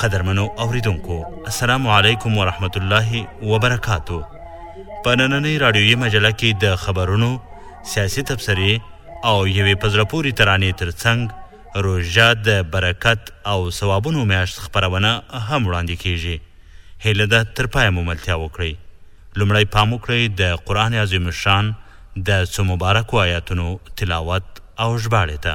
قدرمنو اوریدونکو السلام علیکم ورحمت الله وبرکاتو په نننۍ رادیویي مجله کې د خبرونو سیاسي تبصرې او یوې په زړه پورې ترانې ترڅنګ روژه د برکت او ثوابونو میاشت خپرونه هم وړاندې کیږي هیله ده تر پایه مو ملتیا وکړئ لومړی پام وکړئ د قرآن عظیم شان د څو مبارکو آیاتونو تلاوت او ژباړې ته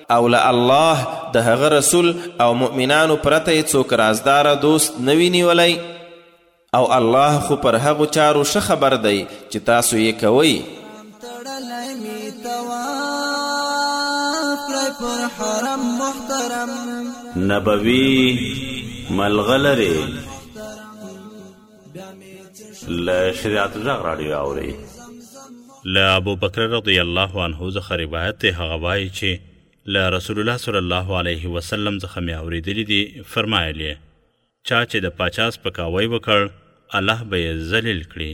او له الله د هغه رسول او مؤمنانو پرته یې څوک رازداره دوست نه وي نیولی او الله خو پر هغو چارو ښه خبر دی چې تاسو یې کوئ پر حرم محترم نبوي ملغلره له شریعت غږ راډیو اوري له ابو بکر رضی الله عنه څخه روایت دی هغه وایي چې له رسول الله صلی الله علیه وسلم څخه مې اورېدلي دي فرمایلې چا چې د پاچا سپکاوی وکړ الله به یې ذلیل کړي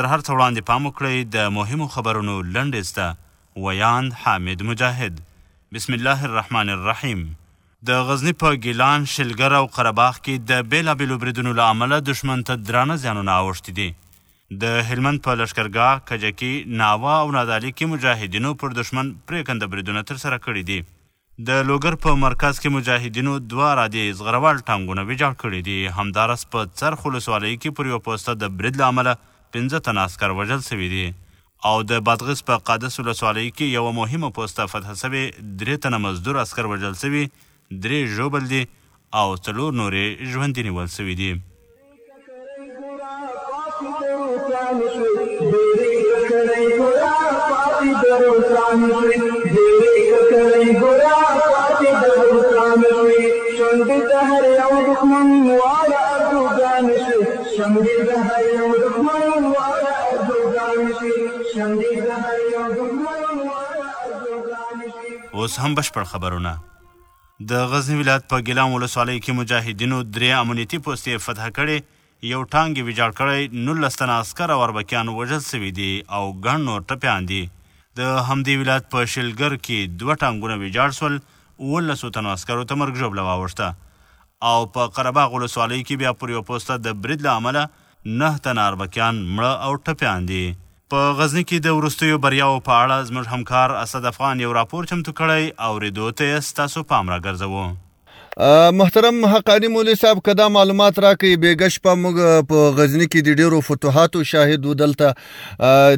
تر هر څه وړاندې پام وکړئ د مهمو خبرونو لنډیز ته، ویاند، حامد مجاهد. بسم الله الرحمن الرحیم. د غزني په ګیلان، شلګر او قره باغ کې د بېلابېلو بریدونو له امله دښمن ته درانه زیانونه اوښتي دي. د هلمند په لښکرګاه، کجکي، ناوه او نادعلي کې مجاهدینو پر دښمن پرېکنده بریدونه ترسره کړي دي. د لوګر په مرکز کې مجاهدینو دوه عرادې زغروال ټانګونه ویجاړ کړي دي. همداراز په څرخ ولسوالۍ کې پر یوه پوسته د برید له امله پنځه تنه عسکر وژل شوي دي او د بادغیس په قادس ولسوالۍ کې یوه مهمه پوسته فتح شوې، درې تنه مزدور عسکر وژل شوي، درې ژوبل دي او څلور نور یې ژوندي نیول شوي دي. اوس هم بشپړ خبرونه. د غزني ولایت په ګیلان ولسوالۍ کې مجاهدینو درې امنیتي پوستې فتح کړې، یو ټانګ یې ویجاړ کړی، نولس تنه عسکر او اربکیان وژل شوي دي او ګڼ نور ټپیان دي. د همدې ولایت په شیلګر کې دوه ټانګونه ویجاړ شول، اوولسو تنو عسکرو ته مرګ ژوبله واوښته او په قره باغ ولسوالۍ کې بیا پر یوه پوسته د برید له امله نهه تنه اربکیان مړه او ټپیان دي. په غزني کې د وروستیو بریاوو په اړه زموږ همکار اسد افغان یو راپور چمتو کړی، اورېدو ته یې ستاسو پام راګرځوو. محترم حقاني مولوي صاحب که دا معلومات راکړئ بیګه شپه موږ په غزني کې د ډیرو فتوحاتو شاهد و دلته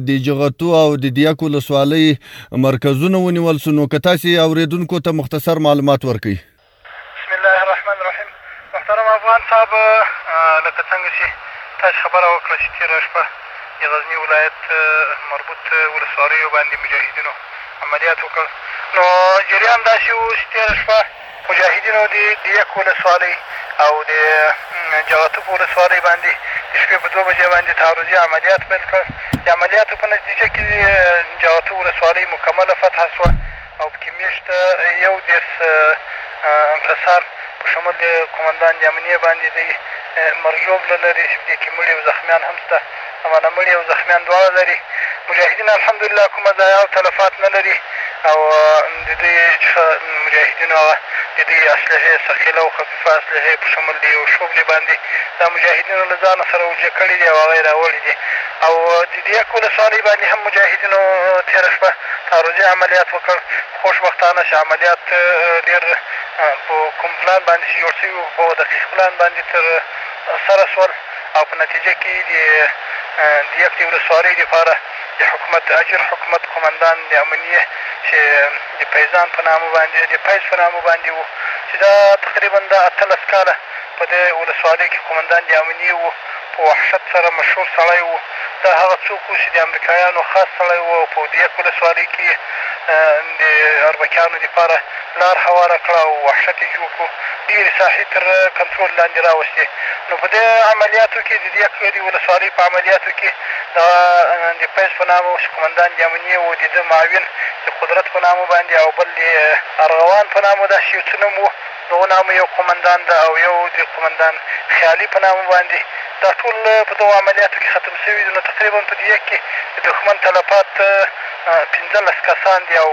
د جغتو او د دیک ولسوالۍ مرکزونه ونیول سو نو که تاسو اوریدونکو ته مختصر معلومات ورکړئ بسم الله الرحمن الرحیم محترم افغان صاحب لکه څنګه چې تاسو خبره وکړه چې تېره شپه د غزني ولایت مربوط ولسوالیو باندې مجاهدینو عملیات وکړ نو جریان داسې و چې تېره شپه مجاهدینو د دیک ولسوالۍ او د جغتوب ولسوالۍ باندې د شپې په دوه بجې باندې تعرضي عملیات پیل کړل د عملیاتو په نتیجه کې جغتوب ولسوالۍ مکمله فتحه شوه او پکې مېشت یو دېرش انفسار په شمول د قومندان د امنیې باندې دی مرژوبله لري چې په دې کې مړي او زخمیان هم شته امانه مړي او زخمیان دواړه لري مجاهدین الحمدلله کومه ضایع او تلفات نه لري او د دوی څخه مجاهدینو هغه د دوی اسلحې ثقیله او خفیفه اسلحې په شمول د یو شوبلې باندې دا مجاهدینو له ځانه سره اوجه کړي دي او هغه یې راوړي دي او د ديک ولسوالۍ باندې هم مجاهدينو تېره شپه تعرضي عمليات وکړ، خوشبختانه چې عمليات ډېر په کوم پلان باندې چې جوړ شوي وو، په دقيق پلان باندې تر سره شول او په نتيجه کې د ديک د ولسوالۍ لپاره د حکومت اجر حکومت قومندان د امنيه چې د پيزان په نامه باندې د پيز په نامه باندې وو چې دا تقريبا دا اتلس کاله په دې ولسوالۍ کې قومندان د امنيه وو، په وحشت سره مشهور سړی وو دا هغه څوک وو چی د امریکایانو خاص سړی وو او په دیک ولسوالی کی یی د اربکیانو دپاره لار هواره کړه او وحشت یی جوړ کړو ډیری ساحی تر کنترول لاندی راوستې نو په دی عملیاتو کی د دیک د ولسوالی په عملیاتو کی دغه د فیض په نامه وو چی قومندان د امنیه وو دده معاون د قدرت په نامه باندی او بل د ارغوان په نامه داسی یو څه نوم وو دوه نامه یو قومندان ده او یو د قومندان خیالي په نامه باندې دا ټول په دغو عملیاتو کې ختم شوي دي نو تقریبا په دې یک کې د دښمن تلفات پنځلس کسان دي او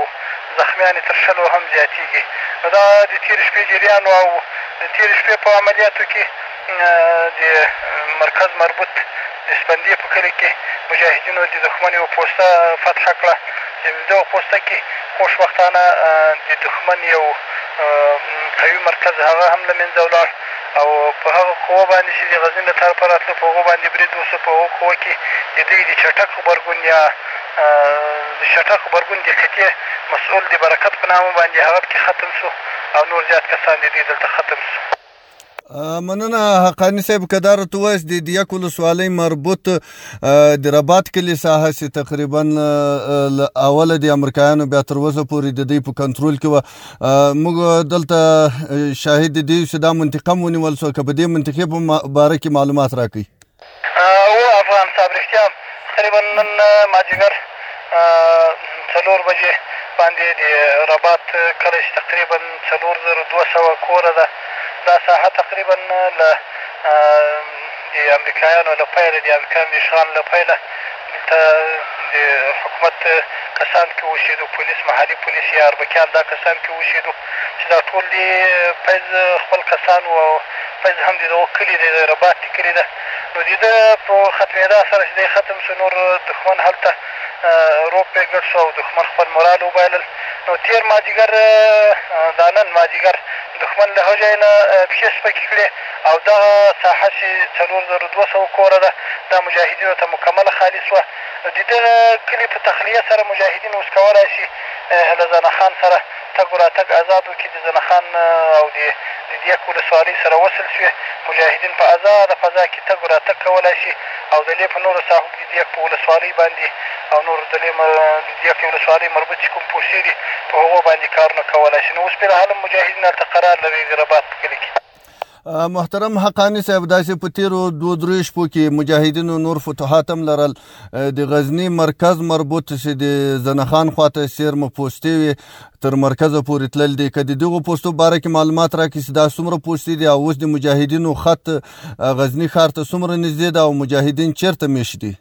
زخمیان یې تر شلو هم زیاتېږي نو دا د تېرې شپې جریان او د تېرې شپې په عملیاتو کې د مرکز مربوط د سپندې په کلي کې مجاهدینو د دښمن یوه پوسته فتح کړه چې د دغه پوسته کې خوش وختانه د دښمن یو قوي مرکز هغه هم له منځه ولاړ او په هغه قوه باندې چې د غزني له طرفه راتلو په هغو باندې برید وسو په هغو قوه کې د دوی د چټک غبرګون یا د چټک غبرګون د قطعې مسؤل د برکت په نامه باندې هغه پکې ختم سو او نور زیات کسان د دوی دلته ختم سو مننه حقانی صاحب کدار تو وایس د دیا کولو سوالې مربوط د ربات کلی ساحه سي تقریبا اول د امریکایانو بیا تر وسه پورې د دې په کنټرول کې و موږ دلته شاهد دي چې دا منطقه مونیول سو کبه دې منطقه په باره کې معلومات راکړي اوه افغان صاحب رښتیا تقریبا نن ماجیګر څلور بجې باندې د رباط کلی چې تقریبا څلور زره دوه سوه کوره ده دا ساحه تقریبا له د امریکایانو له پیله د امریکایانو د اشغال له پیله ته د حکومت کسان کې اوسېدو، پولیس، محلي پولیس یا اربکیان دا کسان کې اوسېدو چې دا ټول دې فیض خپل کسان وو او فیض هم د دغو کلي دی، د رباط د کلي ده، نو د ده په ختمېدا سره چې دی ختم شو، نور دښمن هلته روب پرې ګډ شو او دښمن خپل مورال وبایلل، نو تېر مازدیګر دا نن مازدیګر دښمن له هغه ځای نه پښې سپکې کړې. او دغه ساحه چې څلور زره دوه سوه کوره ده دا مجاهدینو ته مکمله خالي شوه نو د دغه کلي په تخلیه سره مجاهدین اوس کولای شي له زنه خان سره تګ و راتګ ازاد وکړي د زنه خان او د د دیک ولسوالۍ سره وصل شوې مجاهدین په ازاده فضا کې تګ و راتګ کولای شي او د لې په نورو ساحو کې د دیک په ولسوالۍ باندې او نور د لې د دیک ولسوالۍ مربوط چې کوم پوسې دي په هغو باندې کارونه کولای شي نو اوس بېرحاله مجاهدین هلته قرار لري د رباط په کلي کې محترم حقانی صاحب داسې په تیرو دوه درې شپو کې مجاهدینو نور فتوحات هم لرل د غزنی مرکز مربوط چې د زنخان خواته سیر مو پوسټې وي تر مرکز پورې تلل دي کدي دغه پوسټو باره کې معلومات راکړي چې دا څومره پوسټې دي او اوس د مجاهدینو خط غزنی ښار ته څومره نږدې ده او مجاهدین چیرته میشت دي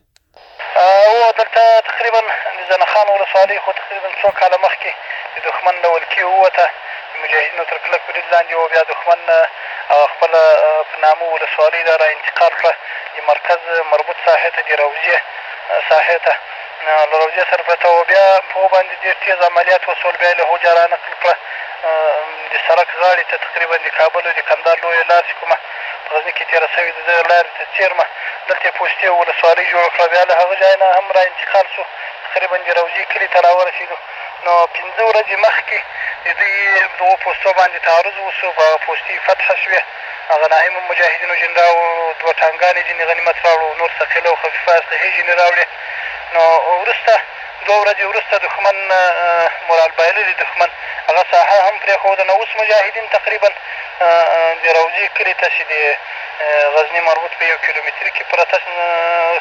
او دلته تقریبا د زنه خان ولسوالۍ خو تقریبا څو کاله مخکې د دښمن له ولکې ووته، د مجاهدینو تر کلک برید لاندې وه، بیا دښمن هغه خپله په نامه ولسوالۍ دا را انتقال کړه، د مرکز مربوط ساحې ته، د روضې ساحې ته له روضې سره پرته وه، بیا په هغو باندې ډېر تېز عملیات وشول، بیا یې له هوجه را نقل کړه د سرک غاړې ته، تقریبا د کابل او د کندهار لویه لار چې کومه په غزني کې تېره شوې د دغې لارې ته څېرمه دلته یې پوستې او ولسوالۍ جوړه کړه، بیا له هغه ځای نه هم را انتقال شو، تقریباً د روضې کلي ته راورسېدو، نو پنځه ورځې مخکې د دوی دغو پوستو باندې تعرض وشو، په هغه پوستې فتحه شوې، هغه ناهي مو مجاهدینو ځینې راوړو، دوه ټانګانې ځینې غنیمت راوړو، نور ثقیله او خفیفه اسلحې ځینې راوړې، نو وروسته. دوه ورځې وروسته دښمن مورال بایللي دښمن هغه ساحه هم پرېښوده نو اوس مجاهدین تقریبا د روضې کلي ته چې د غزني مربوط په یو کیلومتري کې پرته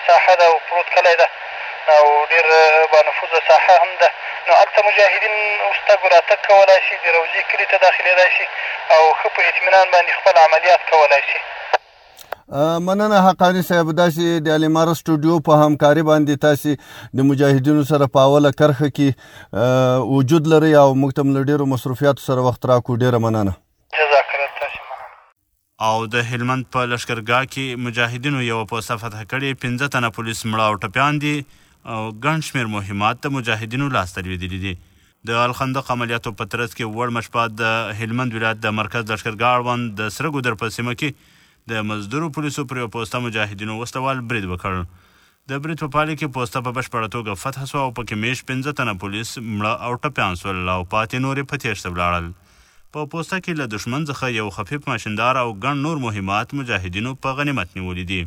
ساحه ده او پروت کلی ده او ډېر بانفوذه ساحه هم ده نو هلته مجاهدین اوس تګ راتګ کولای شي د روضې کلي ته داخلېدای شي او ښه په اطمینان باندې خپل عملیات کولای شي مننه حقانی صاحب داسې د الیمار سټوډیو په همکاري باندې تاسو د مجاهدینو سره په اوله کرخه کې وجود لري او موږ تم لډیرو مصروفیات سره وخت راکو ډیره مننه او د هلمند په لشکرګاه کې مجاهدینو یو پوسته فتح کړې پنځه تنه پولیس مړه او ټپیان دي او ګڼ شمېر مهمات د مجاهدینو لاسته لوېدلي دي د الخندق عملیاتو په ترڅ کې وړمه شپه د هلمند ولایت د مرکز لښکرګاه اړوند د سره ګودر په سیمه کې د مزدورو پولیسو پر یوه پوسته مجاهدینو وسله وال برید وکړ. د برید په پایله کې پوسته په بشپړه توګه فتح شوه او پکې مېشت پنځه تنه پولیس مړه او ټپیان شول او پاتې نور یې په تېښته ولاړل. په پوسته کې له دښمن څخه یو خفیف ماشیندار او ګڼ نور مهمات مجاهدینو په غنیمت نیولي دي.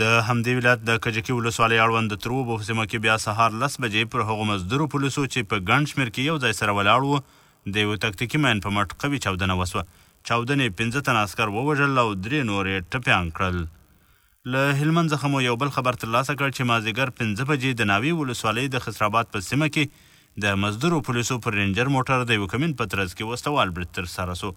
د همدې ولایت د کجکي ولسوالۍ اړوند د ترو اوبو په سیمه کې بیا سهار لس بجې پر هغو مزدورو پولیسو چې په ګڼ شمېر کې یو ځای سره ولاړ وو د یو تکتیکي ماین په مټ قوي چاودنه وسوه. چاودنې پنځه تنه عسکر ووژل او درې نور یې ټپیان کړل. له هلمند څخه مو یو بل خبر ترلاسه کړ چې مازدیګر پنځه بجې د ناوې ولسوالۍ د خسراباد په سیمه کې د مزدورو پولیسو پر رینجر موټر د یو کمین په ترڅ کې وسلوال برید ترسره سو.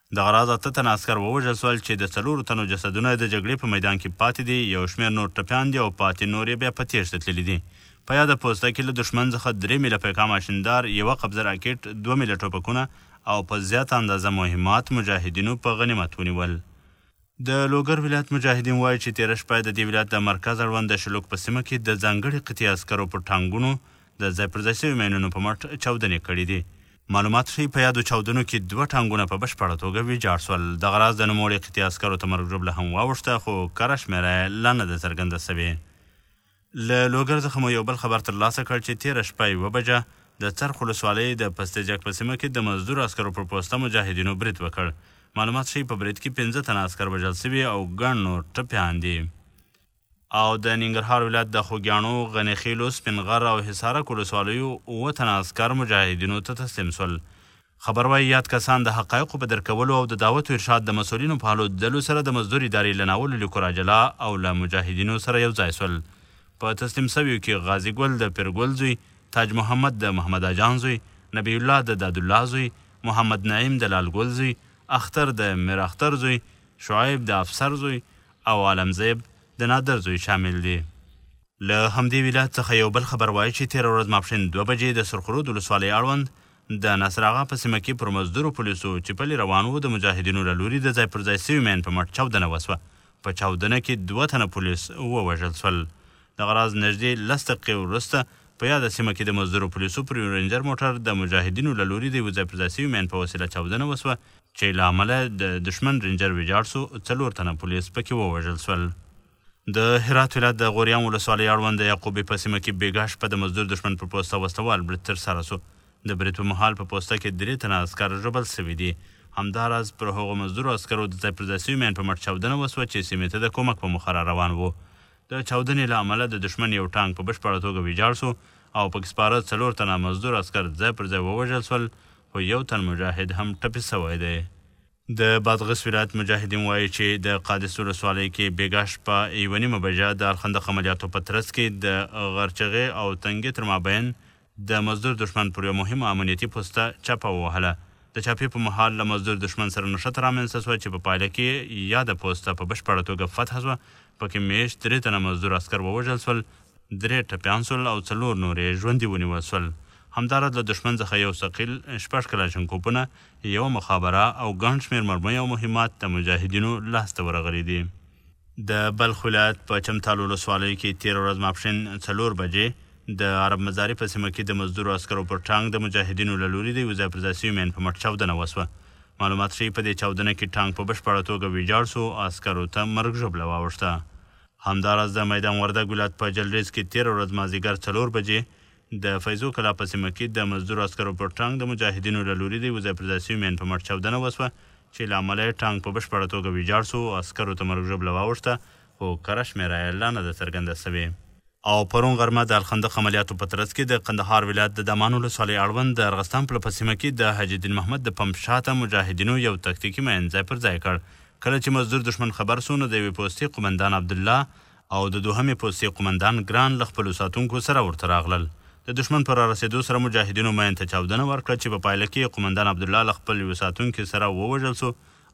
دغه راز اته تنه عسکر ووژل شول چې د څلورو تنو جسدونه د جګړې په میدان کې پاتې دي، یو شمېر نور ټپیان دي او پاتې نور یې بیا په تېښته تللي دي. په یاده پوسته کې له دښمن څخه درې میله پیکا ماشیندار، یوه قبضه راکټ، دوه میله ټوپکونه او په زیاته اندازه مهمات مجاهدینو په غنیمت ونیول. د لوګر ولایت مجاهدین وايي چې تېره شپه د دې ولایت د مرکز اړوند د شلوک په سیمه کې د ځانګړې قطعې عسکرو پر ټانګونو د ځای پر ځای شوې ماینونو په مټ چاودنې کړې دي. معلومات ښيي، په یادو چاودنو کې دوه ټانګونه په بشپړه توګه ویجاړ شول. دغه راز د نوموړې قطعې عسکرو ته مرګ ژوبله هم واوښته، خو کره شمېره یې لا نه ده څرګنده شوې. له لوګر څخه مو یو بل خبر ترلاسه کړ چې تېره شپه یوه بجه د څرخ ولسوالۍ د پستې جک په سیمه کې د مزدور عسکرو پر پوسته مجاهدینو برید وکړ. معلومات ښيي په برید کې پنځه تنه عسکر وژل شوي او ګڼ نور ټپیان دي. او د ننګرهار ولایت د خوګیاڼو، غني خیلو، سپین غر او حصارک ولسوالیو اووه تنه عسکر مجاهدینو ته تسلیم شول. خبر وايي، یاد کسان د حقایقو په درک کولو او د دعوت و ارشاد د مسؤلینو په هلو ځلو سره د مزدور ادارې له ناولو لیکو راجلا او له مجاهدینو سره یو ځای سول. په تسلیم سویو کي غازي ګل د پیر ګل زوی، تاج محمد د محمد اجان زوی، نبي الله د داد الله زوی، محمد نعیم د لال ګل زوی، اختر د میر اختر زوی، شعیب د افسر زوی او عالم زیب د نادر زوی شامل دي. له همدې ولایت څخه یو بل خبر وایي چې تېره ورځ ماپښین دوه بجې د سرخرود ولسوالۍ اړوند د ناصر اغا په سیمه کې پر مزدورو پولیسو چې پلي روان وو د مجاهدینو له لوري د ځای پر ځای سوي مین په مټ چاودنه وسوه. په چاودنه کې دوه تنه پولیس ووژل سول. دغه راز نژدې لس دقیقې وروسته په یاده سیمه کې د مزدورو پولیسو پر یو رینجر موټر د مجاهدینو له لوري د یوه ځای پر ځای سوي مین په وسیله چاودنه وسوه چې له امله د دښمن رینجر ویجاړ سو، څلور تنه پولیس پکې ووژل سول. د هرات ولایت د غوریان ولسوالۍ اړوند د یعقوبې په سیمه کې بېګاه شپه د مزدور دښمن په پوسته وسله وال برید ترسره شو. د برید په مهال په پوسته کې درې تنه عسکر ژوبل شوي دي. همداراز پر هغو مزدورو عسکرو د ځای پر ځای شوي مین په مټ چاودنه وشوه چې سیمې ته د کومک په موخه را روان وو. د چاودنې له امله د دښمن یو ټانک په بشپړه توګه ویجاړ شو او پکې سپاره څلور تنه مزدور عسکر ځای پر ځای ووژل شول خو یو تن مجاهد هم ټپي شوی دی. د بادغس ولایت مجاهدین وايي چې د قادس ولسوالۍ کې بېګاه شپه یوه نیمه بجه د الخندق عملیاتو په ترڅ کې د غرچغې او تنګې تر مابین د مزدور دښمن پر یوه مهمه امنیتي پوسته چاپه ووهله. د چاپې په مهال له مزدور دښمن سره نښته رامنځته شوه چې په پایله کې یې یاده پوسته په بشپړه توګه فتح شوه، په کې مېشت درې تنه مزدور عسکر ووژل شول، درې ټپیان شول او څلور نور یې ژوندي ونیول شول. همداراز له دښمن څخه یو ثقیل، شپږ کلاشینکوفونه، یوه مخابره او ګڼ شمېر مرمۍ او مهمات د مجاهدینو لاس ته ورغلي دي. د بلخ ولایت په چمتال ولسوالۍ کې تېره ورځ ماپښین څلور بجې د عرب مزاري په سیمه کې د مزدورو عسکرو پر ټانک د مجاهدینو له لوري د یو ځای پر ځای شوي مین په مټ چاودنه وشوه. معلومات ښيي، په دې چاودنه کې ټانک په بشپړه توګه ویجاړ شو او عسکرو ته مرګ ژوبله واوښته. همداراز د میدان وردګ ولایت په جلریز کې تېره ورځ مازدیګر څلور بجې د فیضو کلا په سیمه کې د مزدور عسکرو پر ټانک د مجاهدینو له لوري د یوه ځای پر ځای شوي مین په مټ چاودنه وشوه چې له امله یې ټانک په بشپړه توګه ویجاړ شو او عسکرو ته مرګ ژوبله واوښته خو کره شمېره یې لا نه ده څرګنده شوې. او پرون غرمه د الخندق عملیاتو په ترڅ کې د قندهار ولایت د دامان ولسوالۍ اړوند د ارغستان پله په سیمه کې د حاجي دین محمد د پمپ شاته مجاهدینو یو تکتیکي مین ځای پر ځای کړ کله چې مزدور دښمن خبر شو نو د یوې پوستې قومندان عبدالله او د دوهمې پوستې قومندان ګران له خپلو ساتونکو سره ورته راغلل. د دښمن په رارسېدو سره مجاهدینو مین ته چاودنه ورکړه چې په پایله کې یې قومندان عبدالله له خپل یوه ساتونکي سره ووژل شو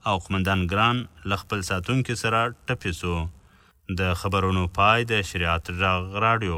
او قومندان ګران له خپل ساتونکي سره ټپي شو. د خبرونو پای د شریعت ږغ راډیو.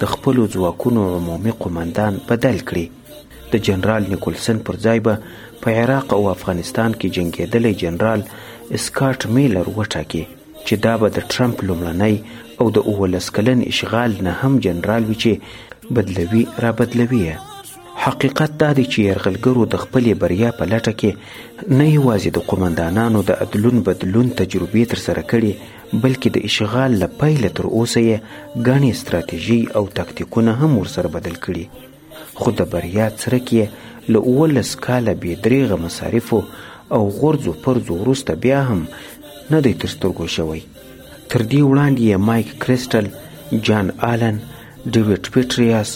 د خپلو ځواکونو عمومي قومندان بدل کړي د جنرال نیکولسن پر ځای به په عراق او افغانستان کې جنګېدلی جنرال اسکاټ میلر وټاکي چې دا به د ټرمپ لومړنی او د اوولس کلن اشغال نه هم جنرال وي چې بدلوي را بدلوي یې حقیقت دا دی چې یرغلګرو د خپلې بریا په لټه کې نه یوازې د قومندانانو د ادلون بدلون تجربې ترسره کړي بلکې د اشغال له پیله تر اوسه یې ګڼې ستراتیژۍ او تاکتیکونه هم ورسره بدل کړي خو د بریا څرک یې له اوولس کاله بې دریغه مصارفو او غورځو پرځو وروسته بیا هم نه دی تر سترګو شوی تر دې وړاندې یې مایک کریسټل جان آلن ډیویډ پیټریاس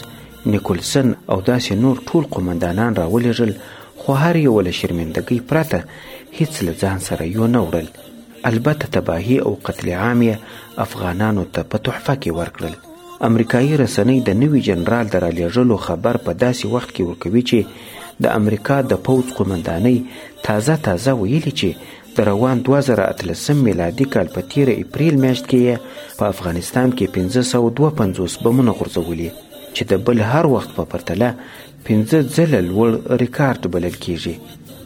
نیکولسن او داسې نور ټول قومندانان راولېږل خو هر یو له شرمندګۍ پرته هیڅ له ځان سره یو نه وړل البته تباهي او قتل عام یې افغانانو ته په تحفه کې ورکړل امریکایي رسنۍ د نوي جنرال د رالیږلو خبر په داسې وخت کې ورکوي چې د امریکا د پوځ قومندانۍ تازه تازه ویلي چې د روان 2013 میلادي کال په تیره اپریل میاشت کې یې په افغانستان کې 1552 بمونه غورځولي چې د بل هر وخت په پرتله پنځه ځله لوړ ریکارډ بلل کیږي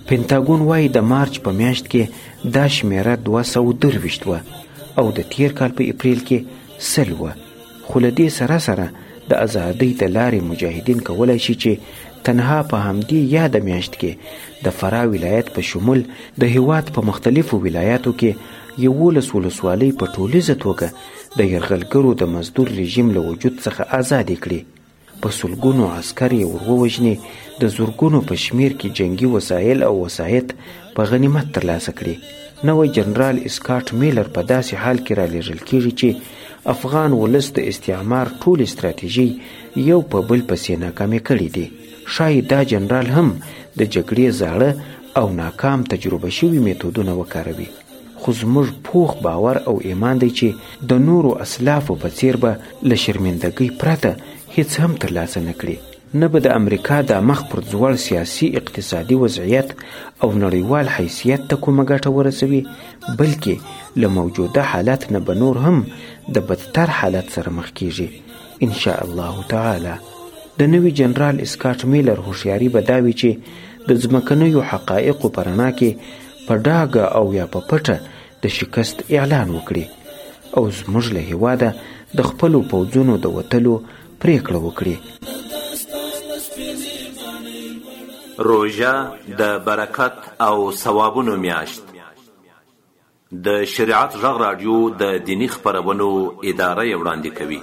پنتاګون وایي د مارچ په میاشت کې دا شمیره 223 وه او د تیر کال په اپریل کې سل وه خو له دې سره سره د ازادۍ د لارې مجاهدین کولای شي چې تنها په همدې یاد میاشت کې د فراه ولایت په شمول د هیواد په مختلفو ولایاتو کې یولس ولسوالۍ په ټولیزه توګه د یرغلګرو د مزدور رژیم له وجود څخه آزادې کړي په سلګونو عسکر یې ورووژني د زرګونو په شمیر کې جنگي وسایل او وسایط په غنیمت ترلاسه کړي نوی جنرال اسکاټ میلر په داسې حال کې رالیږل کیږي چې افغان ولس د استعمار ټولې ستراتیژۍ یو په بل پسې ناکامې کړې دي ښایي دا جنرال هم د جګړې زاړه او ناکام تجربه شوي میتودونه وکاروي خو زموږ پوخ باور او ایمان دی چې د نورو اسلافو په څیر به له شرمندګۍ پرته هیڅ هم ترلاسه نه کړي نه به د امریکا دا مخ پر ځوړ سیاسي اقتصادي وضعیت او نړیوال حیثیت ته کومه ګټه ورسوي بلکې له موجوده حالت نه به نور هم د بدتر حالت سره مخ کیږي ان شاء الله تعالی د نوي جنرال اسکاټ میلر هوښیاري به دا وي چې د ځمکنیو حقایقو په رڼا کې په ډاګه او یا په پټه د شکست اعلان وکړي او زموږ له هیواده د خپلو پوځونو د وتلو پریکړه وکړي روژه د برکت او ثوابونو میاشت د شریعت غږ رادیو د دینی خبرونو اداره وړاندې کوي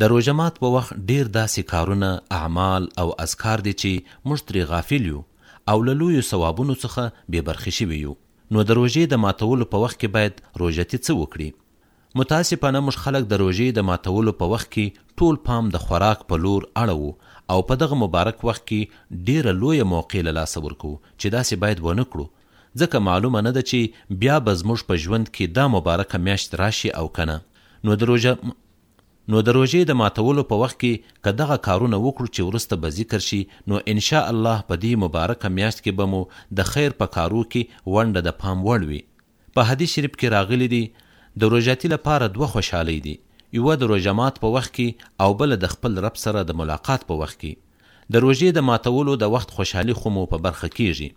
د روژه مات په وخت ډېر داسې کارونه، اعمال او اذکار دي چې موږ ترې غافل یو او له لویو ثوابونو څخه بې برخې شوي یو، نو د روژې د ماتولو په وخت کې باید روژتي څه وکړي؟ متاسفانه موږ خلک د روژې د ماتولو په وخت کې ټول پام د خوراک په لور اړوو او په دغه مبارک وخت کې ډېره لویه موقع له لاسه ورکوو چې داسې باید ونه کړو ځکه معلومه نه ده چې بیا به زموږ په ژوند کې دا مبارکه میاشت راشي او کنه نو د روژه نو د روژې د ماتولو په وخت کې که دغه کارونه وکړو چې وروسته به ذکر شي نو ان شاء الله په دې مبارکه میاشت کې به مو د خیر په کارو کې ونډه د پام وړ وي په حدیث شریف کې راغلي دي د روژاتي لپاره دوه خوشحالۍ دي یوه د روژه مات په وخت کې او بله د خپل رب سره د ملاقات په وخت کې د روژې د ماتولو د وخت خوشحالي خو مو په برخه کېږي،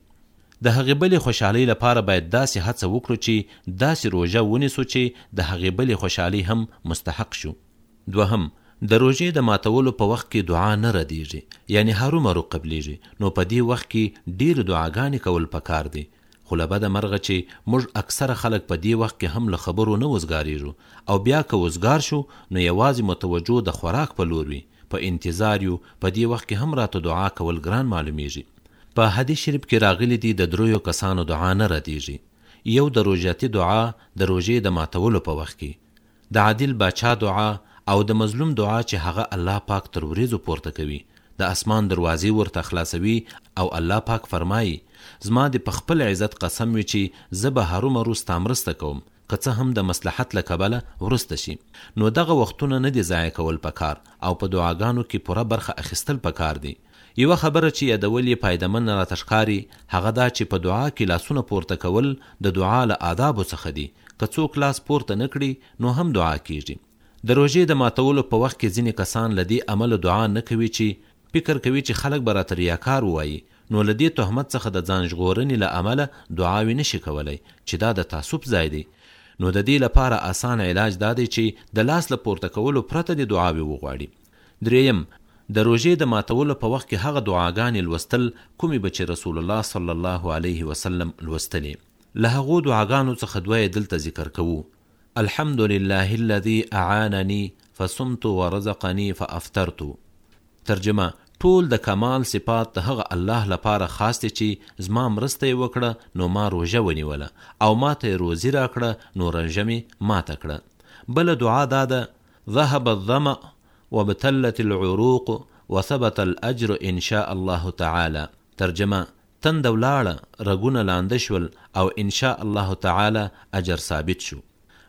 د هغې بلې خوشحالۍ لپاره باید داسې هڅه وکړو چې داسې روژه ونیسو چې د هغې بلې خوشحالۍ هم مستحق شو. دوهم، د روژې د ماتولو په وخت کې دعا نه ردېږي، یعنې هرو مرو قبلېږي، نو په دې وخت کې ډېرې دعاګانې کول په کار دي، خو له بده مرغه چې موږ اکثره خلک په دې وخت کې هم له خبرو نه وزګارېږو او بیا که وزګار شو نو یوازې مو توجه د خوراک په لور وي، په انتظار یو په دې وخت کې هم راته دعا کول ګران معلومیږي په حدیث شریف کې راغلي دي د دریو کسانو دعا نه ردیږي یو د روژاتي دعا د روژې د ماتولو په وخت کې د عادل باچا دعا او د مظلوم دعا چې هغه الله پاک تر وریځو پورته کوي د اسمان دروازې ورته خلاصوي او الله پاک فرمایي زما دې په خپل عزت قسم وي چې زه به هرومرو ستا مرسته کوم که څه هم د مصلحت له کبله وروسته شي، نو دغه وختونه نه دي ضایع کول پکار او په دعاګانو کې پوره برخه اخیستل پکار دي. یوه خبره چې یادول یې پایده منه راته ښکاري، هغه دا چې په دعا کې لاسونه پورته کول د دعا له آدابو څخه دي، که څوک لاس پورته نه کړي، نو هم دعا کېږي. د روژې د ماتولو په وخت کې ځینې کسان له دې امله دعا نه کوي چې فکر کوي چې خلک به راته رياکار ووايي، نو له دې تهمت څخه د ځان ژغورنې له امله دعاوې نه شي کولی چې دا د تعصب ځای دی، نو د دې لپاره اسان علاج دا دی چې د لاس له پورته کولو پرته دې دعاوې وغواړي. درېيم، د روژې د ماتولو په وخت کې هغه دعاګانې لوستل کومې به چې رسول الله صلی الله عليه وسلم لوستلې، له هغو دعاګانو څخه دوه يې دلته ذکر کوو، الحمد لله الذي اعانني فصمت ورزقني فافطرت ترجمه، ټول د کمال صفات د هغه الله لپاره خاص دي چي زما مرسته يې وکړه نو ما روژه ونيوله او ما ته يې روزي راکړه نو رنژه مي ماته کړه بله دعا دا ده، ذهب الظمأ وابتلت العروق وثبت الاجر ان شاء الله تعالی ترجمه، تنده ولاړه، رګونه لانده شول او ان شاء الله تعالی اجر ثابت شو.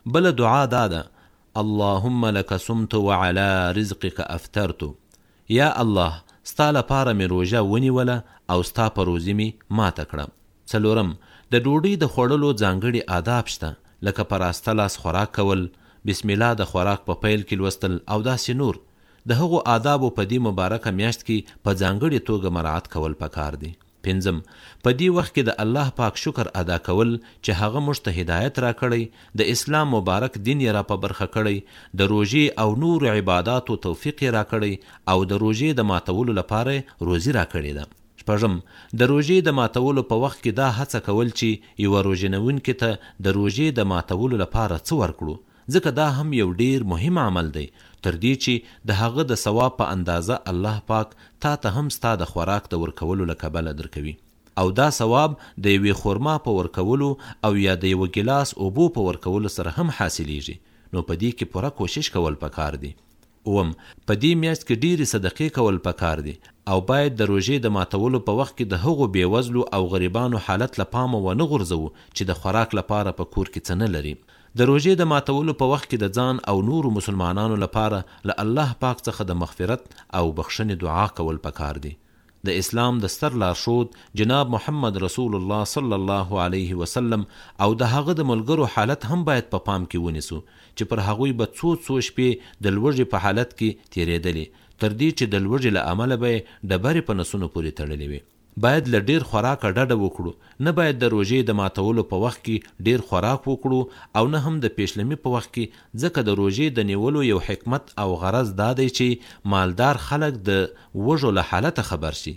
بله دعا دا ده، اللهم لک صمت وعلی رزقک افطرت، یا الله ستا لپاره مې روژه ونیوله او ستا په روزي مې ماته کړه. څلورم، د ډوډۍ د خوړلو ځانګړي آداب شته، لکه په راسته لاس خوراک کول، بسم الله د خوراک په پیل کې لوستل او داسې نور، د هغو آدابو په دې مبارکه میاشت کې په ځانګړې توګه مراعت کول پکار دي. پنځم، په دې وخت کې د الله پاک شکر ادا کول چې هغه موږ ته هدایت راکړی، د اسلام مبارک دین یې را په برخه کړی، د روژې او نورو عباداتو توفیق یې راکړی او د روژې د ماتولو لپاره یې روزي راکړې ده. شپږم، د روژې د ماتولو په وخت کې دا هڅه کول چې یوه روژه نونکي ته د روژې د ماتولو لپاره څه ورکړو، ځکه دا هم یو ډیر مهم عمل دی تر دې چې د هغه د ثواب په اندازه الله پاک تا ته هم ستا د خوراک د ورکولو له کبله درکوي او دا ثواب د یوې خورما په ورکولو او یا د یوه ګیلاس اوبو په ورکولو سره هم حاصلیږي نو په دې کې پوره کوشش کول پکار دي اووم، په دې میاشت کې ډېرې صدقې کول پکار دي او باید د روژې د ماتولو په وخت کې د هغو بې وزلو او غریبانو حالت له پامه ونه غورځوو چې د خوراک لپاره په کور کې څه نه لري. د روژې د ماتولو په وخت کې د ځان او نورو مسلمانانو لپاره له الله پاک څخه د مغفرت او بخښنې دعا کول پکار دي. د اسلام د ستر لارښود جناب محمد رسول الله صلی الله علیه وسلم او د هغه د ملګرو حالت هم باید په پام کې ونیسو چې پر هغوی به څو څو شپې د لوږې په حالت کې تیریدلې تر دې چې د لوږې له امله به یې ډبرې په نسونو پورې تړلې وې. باید له ډیر خوراکه ډډه وکړو، نه باید د روژې د ماتولو په وخت کې ډیر خوراک وکړو او نه هم د پیشلمي په وخت کې ځکه د روژې د نیولو یو حکمت او غرض دا دی چې مالدار خلک د وږو له حالته خبر شي،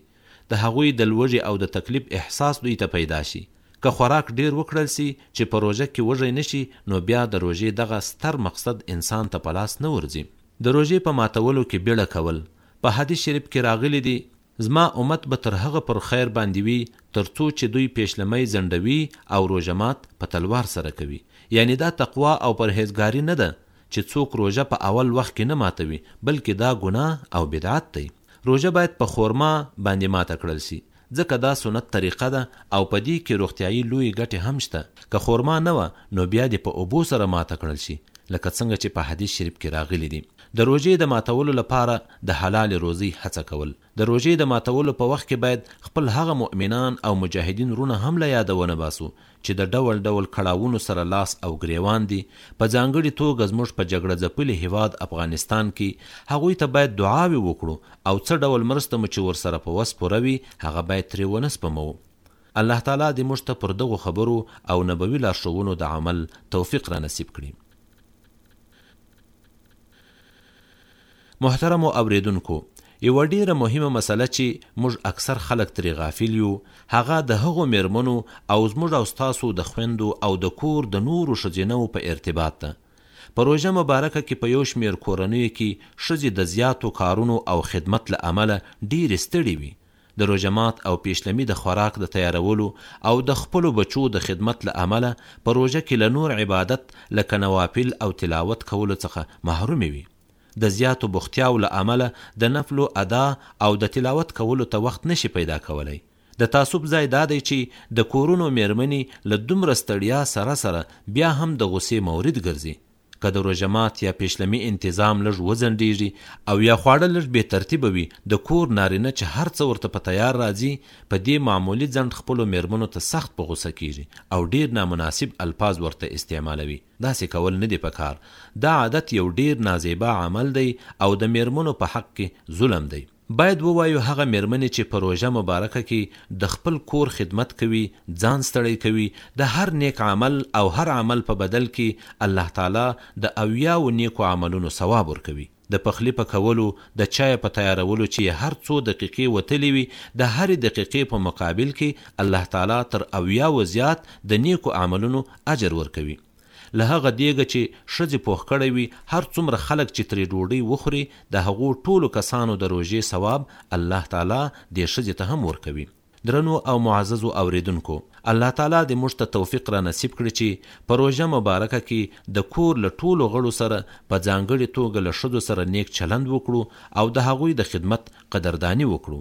د هغوی د لوږې او د تکلیف احساس دوی ته پیدا شي، که خوراک ډېر وکړل شي چې په روژه کې وږی نه شي نو بیا د روژې دغه ستر مقصد انسان ته په لاس نه ورځي. د روژې په ماتولو کې بیړه کول، په حدیث شریف کې راغلي دي، زما امت به تر هغه پر خیر باندې وي تر څو چې دوی پیشلمی ځنډوي او روژه مات په تلوار سره کوي، یعنې دا تقوا او پرهیزګاري نه ده چې څوک روژه په اول وخت کې نه ماتوي بلکې دا ګناه او بدعت دی روژه باید په خورما باندې ماته کړل شي ځکه دا سنت طریقه ده او په دې کې روغتیايي لویې ګټې هم شته که خورما نه وه نو بیا دې په اوبو سره ماته کړل شي لکه څنګه چې په حدیث شریف کې راغلي دي د روژې د ماتولو لپاره د حلالې روزۍ هڅه کول د روژې د ماتولو په وخت کې باید خپل هغه مؤمنان او مجاهدین وروڼه هم له یاده ونه باسو چې د ډول ډول کړاوونو سره لاس او ګریوان دي، په ځانګړي توګه زموږ په جګړه ځپلي هیواد افغانستان کې، هغوی ته باید دعاوې وکړو او څه ډول مرسته مو چې ورسره په وس پوره وي هغه باید ترې ونه سپموو. الله تعالی دې موږ ته پر دغو خبرو او نبوي لارښوونو د عمل توفیق رانصیب کړي. محترمو اوریدونکو یوه ډیره مهمه مسله چی موږ اکثر خلک تری غافل یو هغه د هغو میرمنو او زموږ او ستاسو د خویندو او د کور د نورو ښځینوو په ارتباط ده. په روژه مبارکه کی په یو شمیر کورنیو کی ښځی د زیاتو کارونو او خدمت له امله ډیری ستړی وی د روژه مات او پیشلمي د خوراک د تیارولو او د خپلو بچو د خدمت له امله په روژه کې له نور عبادت لکه نوافل او تلاوت کولو څخه محرومې وي. د زیاتو بوختیاو له امله د نفلو ادا او د تلاوت کولو ته وخت نشي پیدا کولای. د تاسف ځای دا دی چې د کورونو میرمنې له دومره ستړیا سره سره بیا هم د غوسې مورد ګرځي. که د روژه مات یا پیشلمي انتظام لږ وځنډیږي او یا خواړه لږ بې ترتیبه وي، د کور نارینه چې هر څه ورته په تیار راځي، په دې معمولي ځنډ خپلو میرمنو ته سخت په غوسه کیږي او ډیر نامناسب الفاظ ورته استعمالوي، داسې کول نه دي په کار، دا عادت یو ډیر نازیبا عمل دی او د میرمنو په حق کې ظلم دی. باید ووایو هغه میرمنې چې په روژه مبارکه کې د خپل کور خدمت کوي، ځان ستړی کوي، د هر نیک عمل او هر عمل په بدل کې الله تعالی د اویاوو نیکو عملونو ثواب ورکوي، د پخلي په کولو، د چایه په تیارولو چې یې هر څو دقیقې وتلې وي د هرې دقیقې په مقابل کې الله تعالی تر اویاوو زیات د نیکو عملونو اجر ورکوي. له هغه دېګه چې ښځې پوخ کړی وي، هر څومره خلک چې ترې ډوډۍ وخوري، د هغو ټولو کسانو د روژې ثواب الله تعالی دې ښځې ته هم ورکوي. درنو او معززو اورېدونکو! الله تعالی دې موږ ته توفیق را نصیب کړي چې په روژه مبارکه کې د کور له ټولو غړو سره په ځانګړې توګه له ښځو سره نېک چلند وکړو او د هغوی د خدمت قدرداني وکړو.